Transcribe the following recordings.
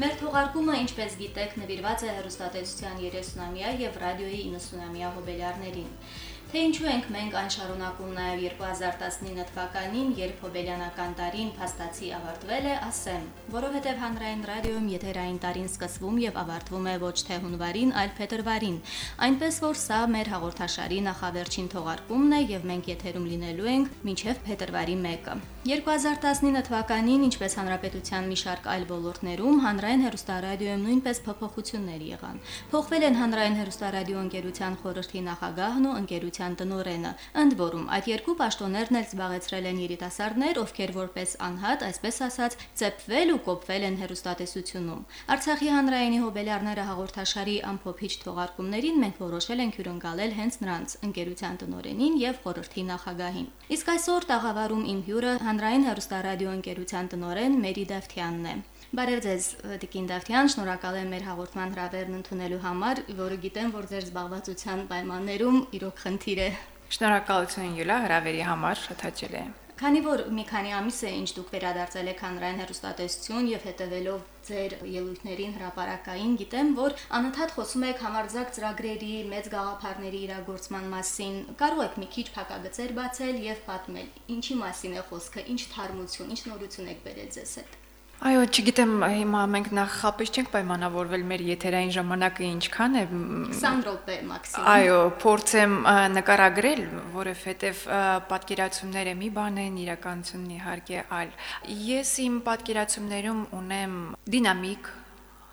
Մեր թողարկումը, ինչպես գիտեք, նվիրված է հեռուստատեսության 30-ամյա եւ ռադիոյի 90-ամյա հոբելյարներին։ Թե ինչու ենք մենք այն շարունակում նաև 2019 թվականին, երբ հոբելյանական տարին փաստացի ավարտվել է, ասեմ, որովհետև հանրային ռադիոյում եթերային տարին սկսվում եւ ավարտվում է ոչ թե հունվարին, այլ փետրվարին։ Այնպես որ սա մեր հաղորդաշարի նախավերջին թողարկումն է եւ մենք եթերում լինելու ենք մինչեւ փետրվարի 1-ը։ 2019 թվականին, ինչպես հանրապետության մի շարք այլ ոլորտներում, հանրային հեռուստարադիոյում նույնպես փոփոխություններ եղան։ Փոխվել են հանրային հեռուստարադիո ընկերության խորհրդի նախագահն ու ընկերության տնորենը։ Ընդ որում, այդ երկու պաշտոններն էլ զբաղեցրել են երիտասարդներ, ովքեր որպես անհատ, այսպես ասած, ծեփվել ու կոփվել են հերոստատեսությունում։ Արցախի հանրայինի հոբելյարները հաղորդաշարի ամփոփիչ թողարկումներին մենք որոշել ենք հյուրընկալել հենց նրանց ընկերության տնորենին եւ խորհրդի նախագահին։ Իսկ այսօր տաղավարում իմ հյուրը հանրային հեռուստարադիո ընկերության տնորեն Մերի Դավթյանն է։ Բարև ձեզ, Տիկին Դավթյան, շնորհակալ եմ մեր հաղորդման հրավերն ընդունելու համար, որը գիտեմ, որ ձեր զբաղվածության պայմաններում իրոք խնդիր է։ Շնորհակալություն Յուլա հրավերի համար, շատ հաճելի է։ Քանի որ մի քանի ամիս է ինչ դուք վերադարձել եք հանրային հեռուստատեսություն եւ հետևելով ձեր ելույթներին հրաապարակային, գիտեմ, որ անընդհատ խոսում եք համարձակ ծրագրերի, մեծ գաղափարների իրագործման մասին։ Կարող եք մի քիչ փակագծեր բացել եւ պատմել, ինչի մասին է խոսքը, ինչ թարմություն, ինչ նորություն եք բերել ձեզ հետ։ Այո, չգիտեմ, հիմա մենք նախապես չենք պայմանավորվել մեր եթերային ժամանակը ինչքան է 20 րոպե մաքսիմում։ Այո, փորձեմ նկարագրել, որովհետև պատկերացումները մի բան են, իրականությունն իհարկե այլ։ Ես իմ պատկերացումներում ունեմ դինամիկ,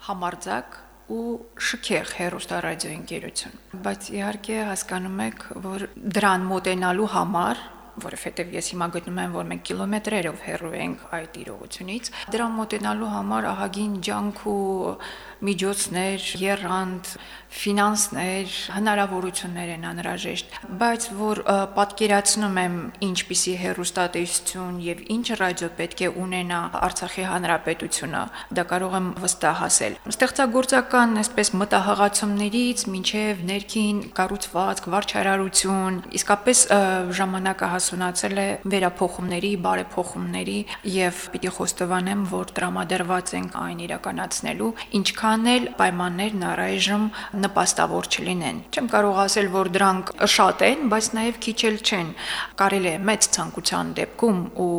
համարձակ ու շքեղ հերոստարադիո ընկերություն։ Բայց իհարկե հասկանում եք, որ դրան մոտենալու համար որովհետև ես հիմա գտնում եմ, որ մենք կիլոմետրերով հեռու ենք այդ իրողությունից։ Դրան մոտենալու համար ահագին ջանք ու միջոցներ, երրանդ, ֆինանսներ, հնարավորություններ են անհրաժեշտ, բայց որ պատկերացնում եմ ինչպիսի հերոստատեսություն եւ ինչ ռադիո պետք է ունենա Արցախի հանրապետությունը, դա կարող եմ վստահ ասել։ Ստեղծագործական այսպես մտահղացումներից մինչև ներքին կառուցվածք, վարչարարություն, իսկապես ժամանակը հասունացել է վերափոխումների, բարեփոխումների եւ պիտի խոստովանեմ, որ տրամադրված ենք այն իրականացնելու, ինչքան այնքան էլ պայմաններն առայժմ նպաստավոր չլինեն։ Չեմ կարող ասել, որ դրանք շատ են, բայց նաև քիչ էլ չեն։ Կարելի է մեծ ցանկության դեպքում ու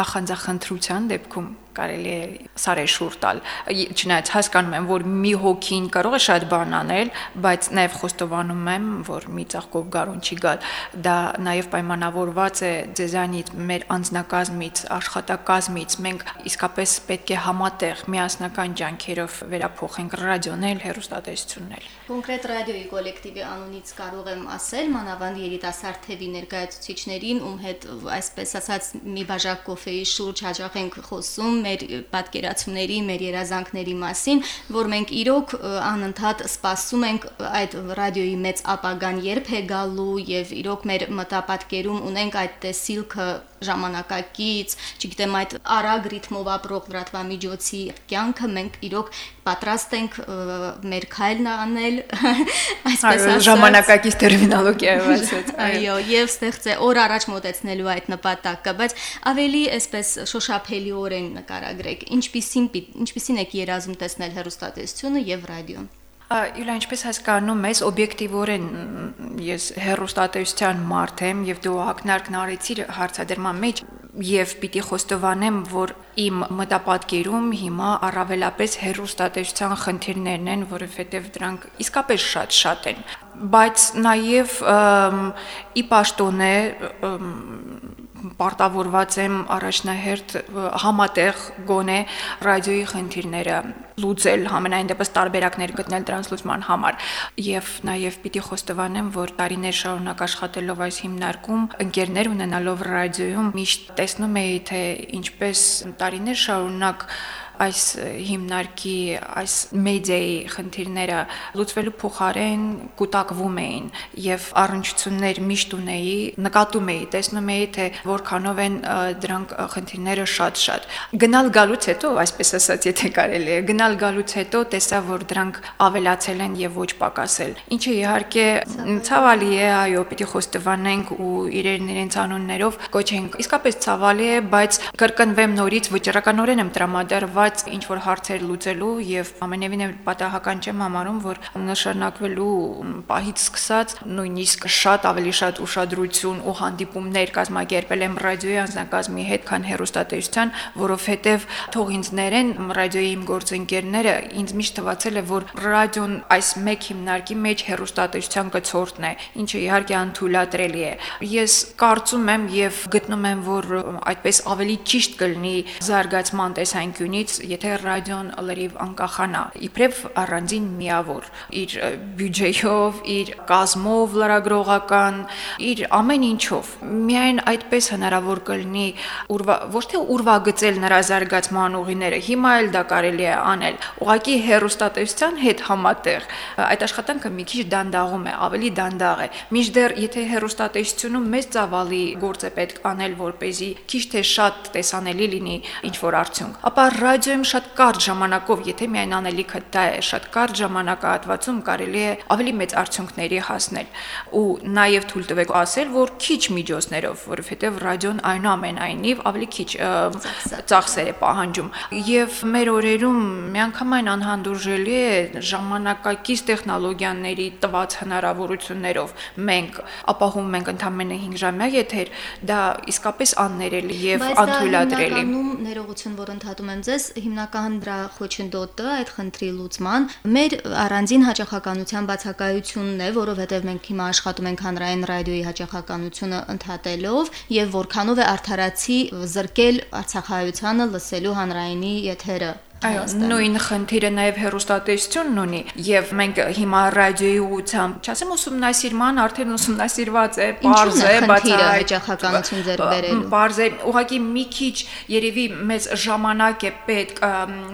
նախանձախնդրության դեպքում կարելի է սարեշուր տալ չնայած հասկանում եմ որ մի հոգին կարող է շատ բան անել բայց նաև խոստովանում եմ որ մի ցաղկով գարուն չի գալ դա նաև պայմանավորված է ձեզանից մեր անձնակազմից աշխատակազմից մենք իսկապես պետք է համատեղ միասնական ջանքերով վերափոխենք ռադիոնել հեռուստատեսություննել կոնկրետ ռադիոյի կոլեկտիվի անունից կարող եմ ասել մանավանդ երիտասարդ թևի ներկայացուցիչներին ում հետ այսպես ասած մի բաժակ կոֆեի շուրջ հաջող ենք խոսում մեր պատկերացումների, մեր երազանքների մասին, որ մենք իրոք անընդհատ սպասում ենք այդ ռադիոյի մեծ ապագան երբ է գալու եւ իրոք մեր մտապատկերում ունենք այդ տեսիլքը ժամանակակից, չգիտեմ, այդ արագ ռիթմով ապրող լրատվամիջոցի կյանքը մենք իրոք պատրաստ ենք մեր քայլն անել, այսպես ասած։ Ժամանակակից տերմինոլոգիայով ասած։ Այո, եւ ստեղծե օր առաջ մոտեցնելու այդ նպատակը, բայց ավելի այսպես շոշափելիորեն նկարագրեք, ինչպիսին ինչպիսին եք երազում տեսնել հեռուստատեսությունը եւ ռադիոն։ Իլա ինչպես հասկանում ես, օբյեկտիվորեն ես հերոստատեսության մարդ եմ եւ դու ակնարկն արեցիր հարցադրման մեջ եւ պիտի խոստովանեմ, որ իմ մտապատկերում հիմա առավելապես հերոստատեսության խնդիրներն են, որովհետեւ դրանք իսկապես շատ-շատ են, բայց նաեւ ի պաշտոնե պարտավորված եմ առաջնահերթ համատեղ գոնե ռադիոյի խնդիրները լուծել, համենայն դեպս տարբերակներ գտնել դրանց լուծման համար։ Եվ նաև պիտի խոստովանեմ, որ տարիներ շարունակ աշխատելով այս հիմնարկում, ընկերներ ունենալով ռադիոյում միշտ տեսնում էի, թե ինչպես տարիներ շարունակ այս հիմնարկի, այս մեդիայի խնդիրները լուծվելու փոխարեն կուտակվում էին եւ առնչություններ միշտ ունեի, նկատում էի, տեսնում էի թե որքանով են դրանք խնդիրները շատ-շատ։ Գնալ գալուց հետո, այսպես ասած, եթե կարելի է, գնալ գալուց հետո տեսա, որ դրանք ավելացել են եւ ոչ պակասել։ Ինչը իհարկե ցավալի է, այո, պիտի խոստովանենք ու իրերն իրենց անուններով կոչենք։ Իսկապես ցավալի է, բայց կրկնվեմ նորից վճռականորեն եմ տրամադրված ինչ որ հարցեր լուծելու եւ ամենևին էլ պատահական չեմ համարում, որ նշանակվելու պահից սկսած նույնիսկ շատ ավելի շատ ուշադրություն ու հանդիպումներ կազմակերպել եմ ռադիոյի անձնակազմի հետ, քան հերոստատեսության, որովհետեւ թող ինձ ներեն ռադիոյի իմ գործընկերները ինձ միշտ թվացել է, որ ռադիոն այս մեկ հիմնարկի մեջ հերոստատեսության կցորդն է, ինչը իհարկե անթույլատրելի է։ Ես կարծում եմ եւ գտնում եմ, որ այդպես ավելի ճիշտ կլինի զարգացման տեսանկյունից, եթե ռադիոն լրիվ անկախանա, իբրև առանձին միավոր իր բյուջեյով, իր կազմով լրագրողական, իր ամեն ինչով։ Միայն այդպես հնարավոր կլինի ուրվա ոչ թե ուրվագծել նրա զարգացման ուղիները, հիմա էլ դա կարելի է անել։ Ուղղակի հերոստատեսության հետ համատեղ այդ աշխատանքը մի քիչ դանդաղում է, ավելի դանդաղ է։ Մինչդեռ եթե հերոստատեսությունում մեծ ծավալի գործ է պետք անել, որ เป զի քիչ թե շատ տեսանելի լինի ինչ որ արդյունք, ապա ռադիոյում շատ կարճ ժամանակով, եթե միայն անելիքը դա է, շատ կարճ ժամանակահատվածում կարելի է ավելի մեծ արդյունքների հասնել։ Ու նաև թույլ տվեք ասել, որ քիչ միջոցներով, որովհետև ռադիոն այնուամենայնիվ ավելի քիչ ծախսեր է պահանջում։ Եվ մեր օրերում միանգամայն անհանդուրժելի է ժամանակակից տեխնոլոգիաների տված հնարավորություններով մենք ապահովում ենք ընդամենը 5 ժամյա եթեր, դա իսկապես աններելի եւ անթույլատրելի։ Բայց ներողություն, որ ընդհատում եմ ձեզ, հիմնական դրա խոչընդոտը այդ խնդրի լուծման մեր առանձին հաճախականության բացակայությունն է, որովհետեւ մենք հիմա աշխատում ենք հանրային ռադիոյի հաճախականությունը ընդհատելով եւ որքանով է արդարացի զրկել Արցախայությանը լսելու հանրայինի եթերը Այո, նույն խնդիրը նաև հերոստատեսությունն ունի եւ մենք հիմա ռադիոյի ուղությամբ, չասեմ ուսումնասիրման, արդեն ուսումնասիրված է, բարձ է, բացահայտչականություն ձեր բերելու։ Բարձ է, ուղղակի մի քիչ երևի մեծ ժամանակ է պետք,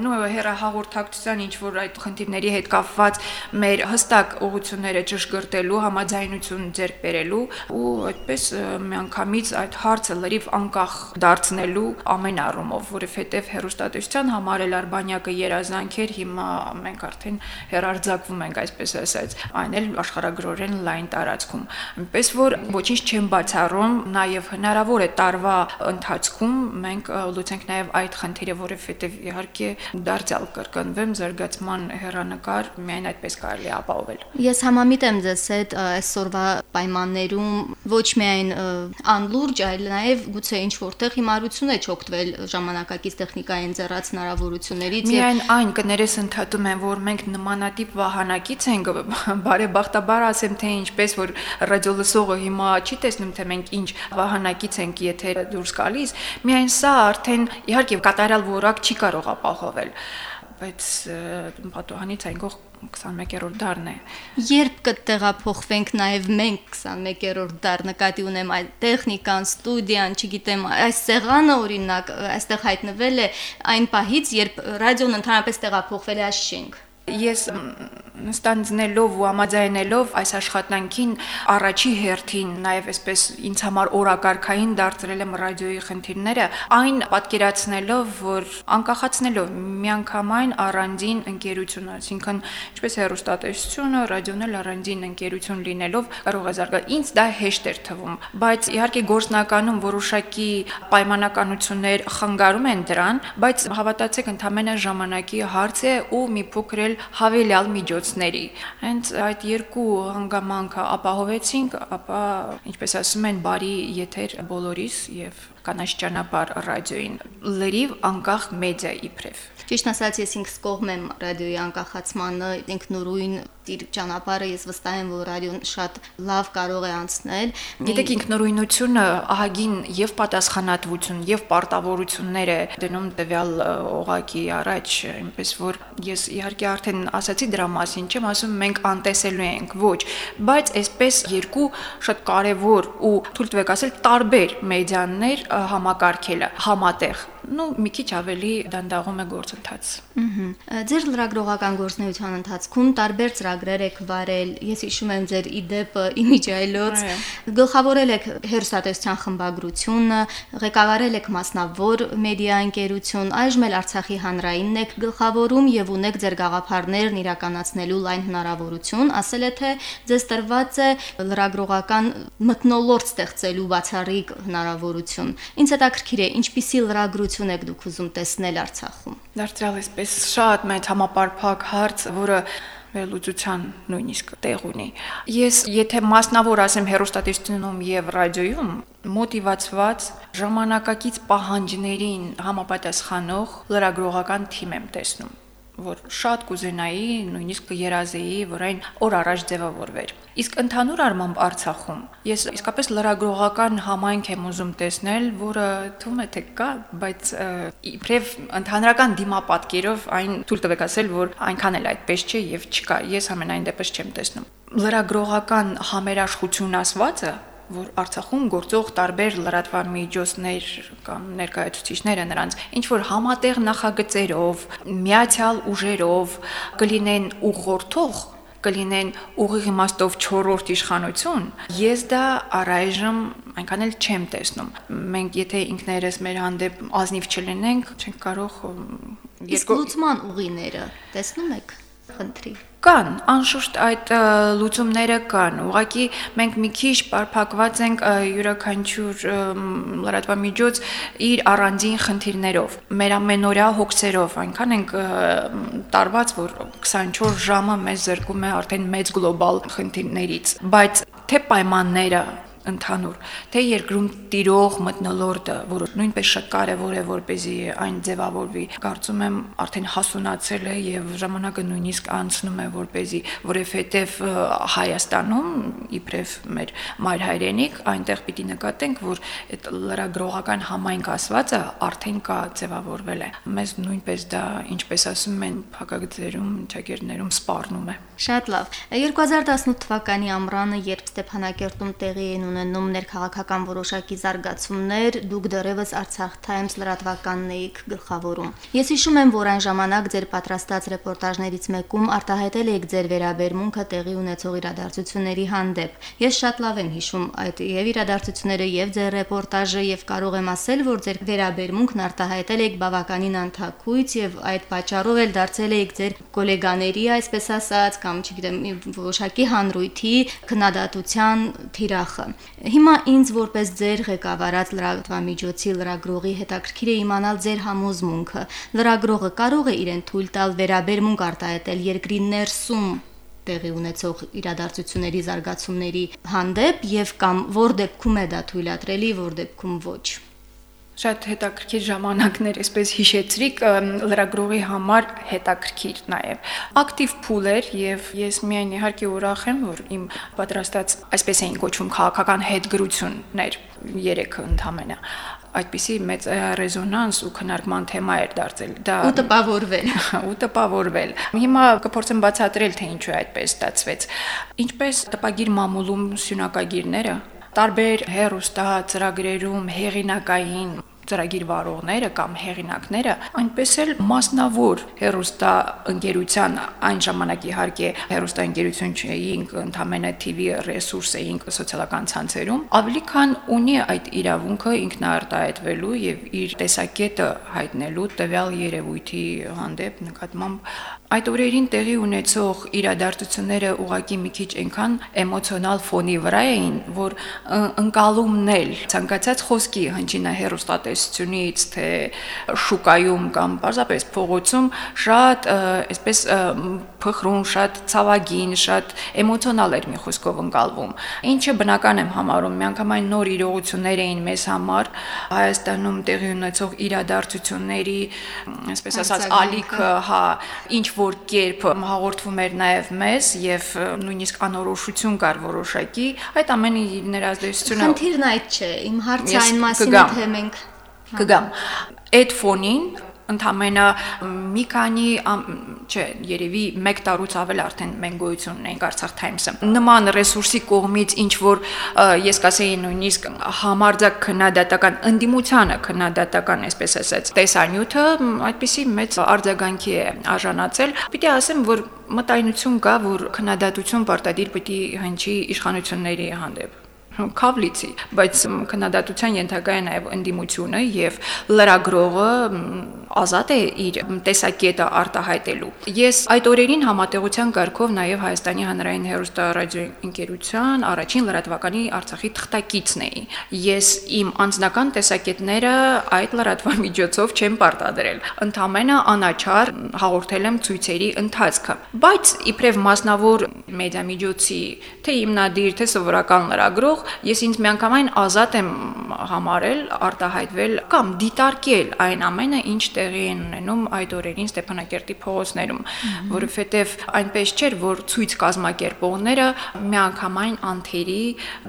նո հերահաղորդակցության ինչ որ այդ խնդիրների հետ կապված մեր հստակ ուղությունները ճշգրտելու, համաձայնություն ձեռք բերելու ու այդպես միանգամից այդ հարցը լրիվ անկախ դարձնելու ամեն առումով, որովհետեւ հերոստատեսության համար էլ բանյակը երազանք էր, հիմա մենք արդեն հերարձակվում ենք, այսպես ասած, այն էլ աշխարհագրորեն լայն տարածքում։ Այնպես որ ոչինչ չեմ բացառում, նաև հնարավոր է տարվա ընթացքում մենք լուծենք նաև այդ խնդիրը, որովհետև իհարկե դարձյալ կրկնվեմ զարգացման հերանեկար միայն այդպես կարելի ապահովել։ Ես համամիտ եմ ձեզ հետ այսօրվա պայմաններում ոչ միայն անլուրջ, այլ նաև գուցե ինչ որտեղ հիմարություն է չօգտվել ժամանակակից տեխնիկայի ընձեռած հնարավորություն ընկերություններից միայն այն կներես ընդհատում են որ մենք նմանատիպ վահանակից ենք բարեբախտաբար ասեմ թե ինչպես որ ռադիոլսողը հիմա չի տեսնում թե մենք ինչ վահանակից ենք եթե դուրս գալիս միայն սա արդեն իհարկե կատարյալ որակ չի կարող ապահովել բայց պատոհանից այն կողմ 21-րդ դարն է։ Երբ կտեղափոխվենք նաև մենք 21-րդ դար նկատի ունեմ այդ տեխնիկան, ստուդիան, չգիտեմ, այս սեղանը օրինակ այստեղ հայտնվել է այն պահից, երբ ռադիոն ընդհանրապես տեղափոխվել է այս շենք։ Ես ստանձնելով ու համաձայնելով այս աշխատանքին առաջի հերթին նաև այսպես ինձ համար օրակարգային դարձրել եմ ռադիոյի խնդիրները, այն պատկերացնելով, որ անկախացնելով միանգամայն առանձին ընկերություն, այսինքն ինչպես հերոստատեսությունը, ռադիոն էլ առանձին ընկերություն լինելով կարող է զարգալ։ Ինձ դա հեշտ էր թվում, բայց իհարկե գործնականում որոշակի պայմանականություններ խանգարում են դրան, բայց հավատացեք, ընդամենը ժամանակի հարց է ու մի փոքր էլ հավելյալ միջոցների։ Հենց այդ երկու հանգամանքը ապահովեցինք, ապա ինչպես ասում են, բարի եթեր բոլորիս եւ կանաչ ճանապարհ ռադիոին լրիվ անկախ մեդիա իբրև։ Ճիշտ ասած, ես ինքս կողմ եմ ռադիոյի անկախացմանը, ինքնուրույն իր ճանապարհը ես վստահ եմ, որ ռադիոն շատ լավ կարող է անցնել։ Գիտեք, ինքնուրույնությունը ահագին եւ պատասխանատվություն եւ պարտավորություններ է դնում տվյալ օղակի առաջ, այնպես որ ես իհարկե արդեն ասացի դրա մասին, չեմ ասում մենք անտեսելու ենք, ոչ, բայց այսպես երկու շատ կարևոր ու թույլ տվեք ասել տարբեր մեդիաներ համակարգելը համատեղ նու մի քիչ ավելի դանդաղում է գործընթացը։ Ահա։ Ձեր լրագրողական գործնեության ընթացքում տարբեր ծրագրեր եք վարել։ Ես հիշում եմ ձեր իդեպ իմիջայլոց, գլխավորել եք հերոստատեսության խմբագրությունը, ղեկավարել եք մասնավոր մեդիա ընկերություն, այժմ էլ Արցախի հանրայինն եք գլխավորում եւ ունեք ձեր գաղափարներն իրականացնելու լայն հնարավորություն, ասել է թե ձեզ տրված է լրագրողական մտնոլորտ ստեղծելու բացառիկ հնարավորություն։ Ինչ հետաքրքիր է, ինչպիսի լրագրություն եք դուք ուզում տեսնել Արցախում։ Դարձյալ էսպես շատ մեծ համապարփակ հարց, որը վերլուծության նույնիսկ տեղ ունի։ Ես եթե մասնավոր ասեմ հերոստատիստիկայում եւ ռադիոյում մոտիվացված ժամանակակից պահանջներին համապատասխանող լրագրողական թիմ եմ տեսնում որ շատ կուզենայի, նույնիսկ կերազեի, որ այն օր առաջ ձևավորվեր։ Իսկ ընդհանուր առմամբ Արցախում ես իսկապես լրագրողական համայնք եմ ուզում տեսնել, որը թվում է թե կա, բայց իբրև ընդհանրական դիմապատկերով այն թույլ տվեք ասել, որ այնքան էլ այդպես չէ եւ չկա։ Ես ամենայն դեպս չեմ տեսնում։ Լրագրողական համերաշխություն ասվածը որ Արցախում գործող տարբեր լրատվամիջոցներ կամ ներկայացուցիչները նրանց ինչ որ համատեղ նախագծերով, միացյալ ուժերով կլինեն ուղղորդող կլինեն ուղիղ իմաստով 4-րդ իշխանություն, ես դա առայժմ այնքան էլ չեմ տեսնում։ Մենք եթե ինքներս մեր հանդեպ ազնիվ չլինենք, չենք կարող Իսկ լուծման ուղիները տեսնում եք խնդրի։ Կան, անշուշտ այդ լուծումները կան։ Ուղղակի մենք մի քիչ բարփակված ենք յուրաքանչյուր լրատվամիջոց իր առանձին խնդիրներով, մեր ամենօրյա հոգսերով, այնքան ենք տարված, որ 24 ժամը մեզ զրկում է արդեն մեծ գլոբալ խնդիրներից, բայց թե պայմանները ընդհանուր, թե երկրում տիրող մտնոլորտը, որը նույնպես կարևոր է, որպեսզի այն ձևավորվի, կարծում եմ արդեն հասունացել է եւ ժամանակը նույնիսկ անցնում է, որպեսզի, որովհետեւ Հայաստանում իբրև մեր մայր հայրենիք, այնտեղ պիտի նկատենք, որ այդ լրագրողական համայնք ասվածը արդեն կա ձևավորվել է։ Մեզ նույնպես դա, ինչպես ասում են, փակագծերում, ճակերտներում սպառնում է։ Շատ լավ։ 2018 թվականի ամռանը, երբ Ստեփանակերտում տեղի էին ունենում ներքաղաքական որոշակի զարգացումներ, դուք դեռևս Արցախ Times լրատվականն էիք գլխավորում։ Ես հիշում եմ, որ այն ժամանակ ձեր պատրաստած ռեպորտաժներից մեկում արտահայտել եք ձեր վերաբերմունքը տեղի ունեցող իրադարձությունների հանդեպ։ Ես շատ լավ եմ հիշում այդ եւ իրադարձությունները եւ ձեր ռեպորտաժը եւ կարող եմ ասել, որ ձեր վերաբերմունքն արտահայտել եք բավականին անթակույց եւ այդ պատճառով էլ դարձել եք ձեր գոլեգաների, այսպես ասած, կամ չգիտեմ, որոշակի հանրույթի քննադատության թիրախը։ Հիմա ինձ որպես ձեր ղեկավարած լրատվամիջոցի լրագրողի հետաքրքիր է իմանալ ձեր համոզմունքը։ Լրագրողը կարող է իրեն թույլ տալ վերաբերմունք արտահայտել երկրի ներսում տեղի ունեցող իրադարձությունների զարգացումների հանդեպ եւ կամ որ դեպքում է դա թույլատրելի, որ դեպքում ոչ շատ հետաքրքիր ժամանակներ, այսպես հիշեցրիք, լրագրողի համար հետաքրքիր նաև։ Ակտիվ փուլ էր եւ ես միայն իհարկե ուրախ եմ, որ իմ պատրաստած այսպես էին կոչվում քաղաքական հետգրություններ երեք ընդամենը այդպիսի մեծ ռեզոնանս ու քննարկման թեմա էր դարձել։ Դա ու տպավորվել։ Ու տպավորվել։ Հիմա կփորձեմ բացատրել, թե ինչու այդպես ստացվեց։ Ինչպես տպագիր մամուլում սյունակագիրները տարբեր հերոստա ծրագրերում հեղինակային ծրագիր վարողները կամ հեղինակները այնպես էլ մասնավոր հերոստա ընկերության այն ժամանակ իհարկե հերոստա ընկերություն չէինք ընդամենը TV ռեսուրս էինք սոցիալական ցանցերում ավելի քան ունի այդ իրավունքը ինքնարտահայտվելու եւ իր տեսակետը հայտնելու տվյալ երևույթի հանդեպ նկատմամբ այդ օրերին տեղի ունեցող իրադարձությունները ուղակի մի քիչ այնքան էմոցիոնալ ֆոնի վրա էին, որ ընկալումն էլ ցանկացած խոսքի հնչինա հերոստատեսությունից, թե շուկայում կամ պարզապես փողոցում շատ այսպես փխրուն, շատ ցավագին, շատ էմոցիոնալ էր մի խոսքով ընկալվում։ Ինչը բնական եմ համարում, միանգամայն նոր իրողություններ էին մեզ համար Հայաստանում տեղի ունեցող իրադարձությունների, այսպես ասած, ալիքը, հա, ինչ որ կերպ հաղորդվում էր նաև մեզ եւ նույնիսկ անորոշություն կար որոշակի, այդ ամենի ներազդեցությունը Խնդիրն այդ չէ, իմ հարցը այն մասին է, թե մենք կգամ։ Այդ ֆոնին Ընդամենը մի քանի չէ, երևի 1 տարուց ավել արդեն մենք գոյություն ունենք Արցախ Times-ը։ Նման ռեսուրսի կողմից ինչ որ ես կասեի նույնիսկ համարձակ քննադատական ընդդիմությանը քննադատական, այսպես ասած, տեսանյութը այդպիսի մեծ արձագանքի է արժանացել։ Պիտի ասեմ, որ մտայնություն կա, որ քննադատություն պարտադիր պիտի հնչի իշխանությունների հանդեպ կավլիցի, բայց քննադատության ենթակա է նաև ընդդիմությունը եւ լրագրողը ազատ է իր տեսակետը արտահայտելու։ Ես այդ օրերին համատեղության կարգով նաև Հայաստանի հանրային հեռուստարադիոընկերության առաջին լրատվականի Արցախի թղթակիցն էի։ Ես իմ անձնական տեսակետները այդ լրատվամիջոցով չեմ պարտադրել։ Ընդամենը անաչար հաղորդել եմ ցույցերի ընթացքը, բայց իբրև մասնավոր մեդիամիջոցի թե հիմնադիր, թե սովորական լրագրող ես ինձ միանգամայն ազատ եմ համարել արտահայտվել կամ դիտարկել այն ամենը, ինչ տեղի են ունենում այդ օրերին Ստեփանակերտի փողոցներում, որովհետև այնպես չէր, որ ցույց կազմակերպողները միանգամայն անթերի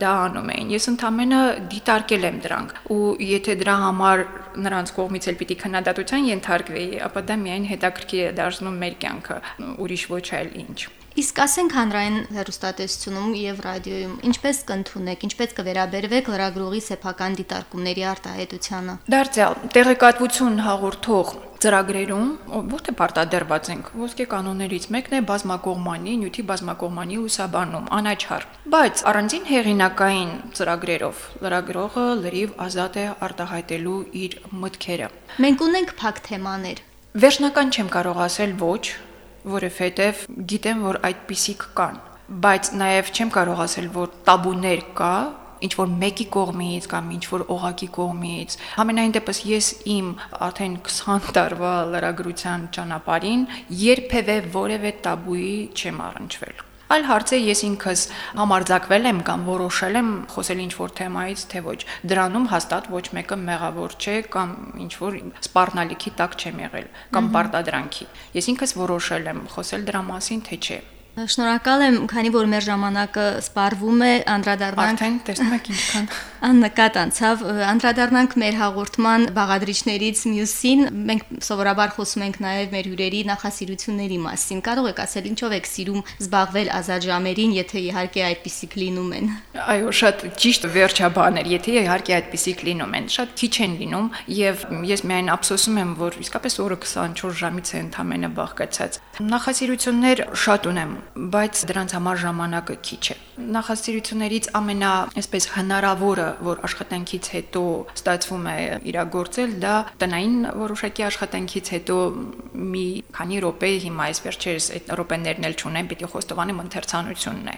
դա անում էին։ Ես ընդամենը դիտարկել եմ դրանք ու եթե դրա համար նրանց կողմից էլ պիտի քննադատության ենթարկվեի, ապա դա միայն հետաքրքիր է դարձնում մեր կյանքը, ուրիշ ոչ այլ ինչ։ Իսկ ասենք հանրային հեռուստատեսությունում եւ ռադիոյում ինչպես կընդունեք, ինչպես կվերաբերվեք լրագրողի սեփական դիտարկումների արտահայտությանը։ Դարձյալ տեղեկատվություն հաղորդող ծրագրերում որտե պարտադրված ենք ոսկե կանոններից մեկն է բազմակողմանի, նյութի բազմակողմանի ուսաբանում, անաչար։ Բայց առանձին հեղինակային ծրագրերով լրագրողը լրիվ ազատ է արտահայտելու իր մտքերը։ Մենք ունենք փակ թեմաներ։ Վերջնական չեմ կարող ասել ոչ, որովհետև գիտեմ, որ այդպիսիք կան, բայց նաև չեմ կարող ասել, որ տաբուներ կա, ինչ որ մեկի կողմից կամ ինչ որ օղակի կողմից համենայն դեպս ես իմ արդեն 20 տարվա լրագրության ճանապարհին երբևէ որևէ տաբուի չեմ առնչվել Այլ հարց է ես ինքս համարձակվել եմ կամ որոշել եմ խոսել ինչ որ թեմայից, թե ոչ։ Դրանում հաստատ ոչ մեկը մեղավոր չէ կամ ինչ որ սպառնալիքի տակ չեմ եղել կամ պարտադրանքի։ Ես ինքս որոշել եմ խոսել դրա մասին, թե չէ։ Շնորհակալ եմ, քանի որ մեր ժամանակը սպառվում է, անդրադառնանք Արդեն տեսնում եք ինչքան աննկատ անցավ, անդրադառնանք մեր հաղորդման բաղադրիչներից մյուսին։ Մենք սովորաբար խոսում ենք նաև մեր հյուրերի նախասիրությունների մասին։ Կարող եք ասել ինչով եք սիրում զբաղվել ազատ ժամերին, եթե իհարկե այդպիսիք լինում են։ Այո, շատ ճիշտ վերջաբաներ, եթե իհարկե այդպիսիք լինում են, շատ քիչ են լինում եւ ես միայն ափսոսում եմ, որ իսկապես օրը 24 ժամից է ընդամենը բաղկացած։ Նախասիրություններ շատ ունեմ, բայց դրանց համար ժամանակը քիչ է։ Նախասիրություններից ամենա, այսպես հնարավորը, որ աշխատանքից հետո ստացվում է իրագործել, դա տնային որոշակի աշխատանքից հետո մի քանի րոպե հիմա այս վերջերս այդ րոպեներն էլ չունեմ, պիտի խոստովանեմ ընթերցանությունն է։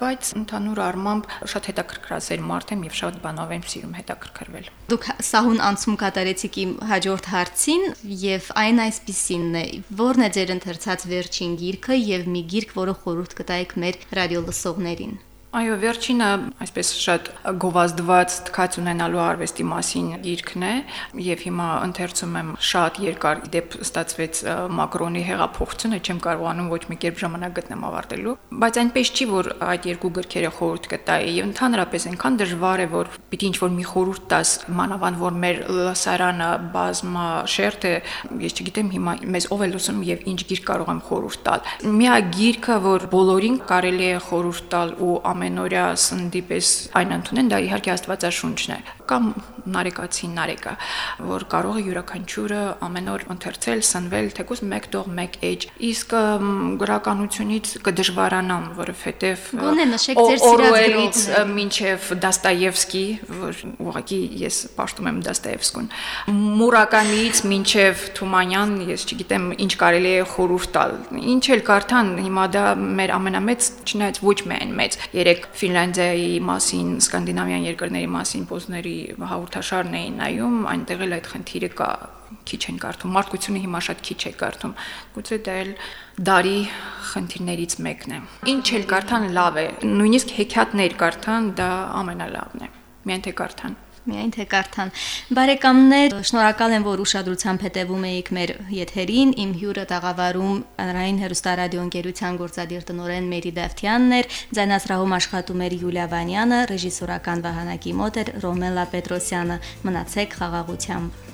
Բայց ընդհանուր առմամբ շատ հետաքրքրասեր մարդ եմ եւ շատ բանով եմ սիրում հետաքրքրվել։ Դուք սահուն անցում կատարեցիք իմ հաջորդ հարցին եւ այն այսպեսինն է. ո՞րն է ձեր ընթերցած վերջին գիրքը եւ մի գիրք, որը խորհուրդ կտայիք մեր ռադիո լսողներին։ Այո, վերջինը այսպես շատ գովազդված թքած ունենալու արվեստի մասին գիրքն է եւ հիմա ընթերցում եմ շատ երկար դեպ ստացվեց Մակրոնի հեղափոխությունը, չեմ կարողանում ոչ մի կերպ ժամանակ գտնեմ ավարտելու, բայց այնպես չի որ այդ երկու գրքերը խորհուրդ կտայի եւ ընդհանրապես այնքան դժվար է որ պիտի ինչ-որ մի խորհուրդ տաս մանավանդ որ մեր լսարանը բազմա շերտ է, ես չգիտեմ հիմա մեզ ով է լսում եւ ինչ գիրք կարող եմ խորհուրդ տալ։ Միակ գիրքը, որ բոլորին կարելի է խորհուրդ տալ ու ամենօրյա սնդի պես այն ընդունեն, դա իհարկե Աստվածաշունչն է կամ նարեկացին նարեկա, որ կարող է յուրաքանչյուրը ամեն օր ընթերցել, սնվել, թեկուզ մեկ տող մեկ էջ։ Իսկ գրականությունից կդժվարանամ, որովհետև Գոնե նշեք ձեր սիրած մինչև Դաստայևսկի, որ ուղղակի ես պաշտում եմ Դաստայևսկուն։ Մուրակամից մինչև Թումանյան, ես չգիտեմ ինչ կարելի է խորհուրդ տալ։ Ինչ էլ կարդան, հիմա դա մեր ամենամեծ, չնայած ոչ միայն մեծ, երեք Ֆինլանդիայի մասին, սկանդինավյան երկրների մասին պոզների հաղորդաշարն էին նայում, այնտեղ էլ այդ խնդիրը կա քիչ են կարդում մարդկությունը հիմա շատ քիչ է կարդում գուցե դա էլ դարի խնդիրներից մեկն է ինչ էլ կարդան լավ է նույնիսկ հեքիաթներ կարդան դա ամենալավն է միայն թե կարդան միայն թե կարդան։ Բարեկամներ, շնորհակալ եմ, որ ուշադրությամբ հետևում եք մեր եթերին։ Իմ հյուրը տաղավարում հանրային հեռուստարադիոընկերության գործադիր տնօրեն Մերի Դավթյանն էր, ձայնասրահում աշխատում էր Յուլիա Վանյանը, ռեժիսորական վահանակի մոտ էր Ռոմելա Պետրոսյանը։ Մնացեք խաղաղությամբ։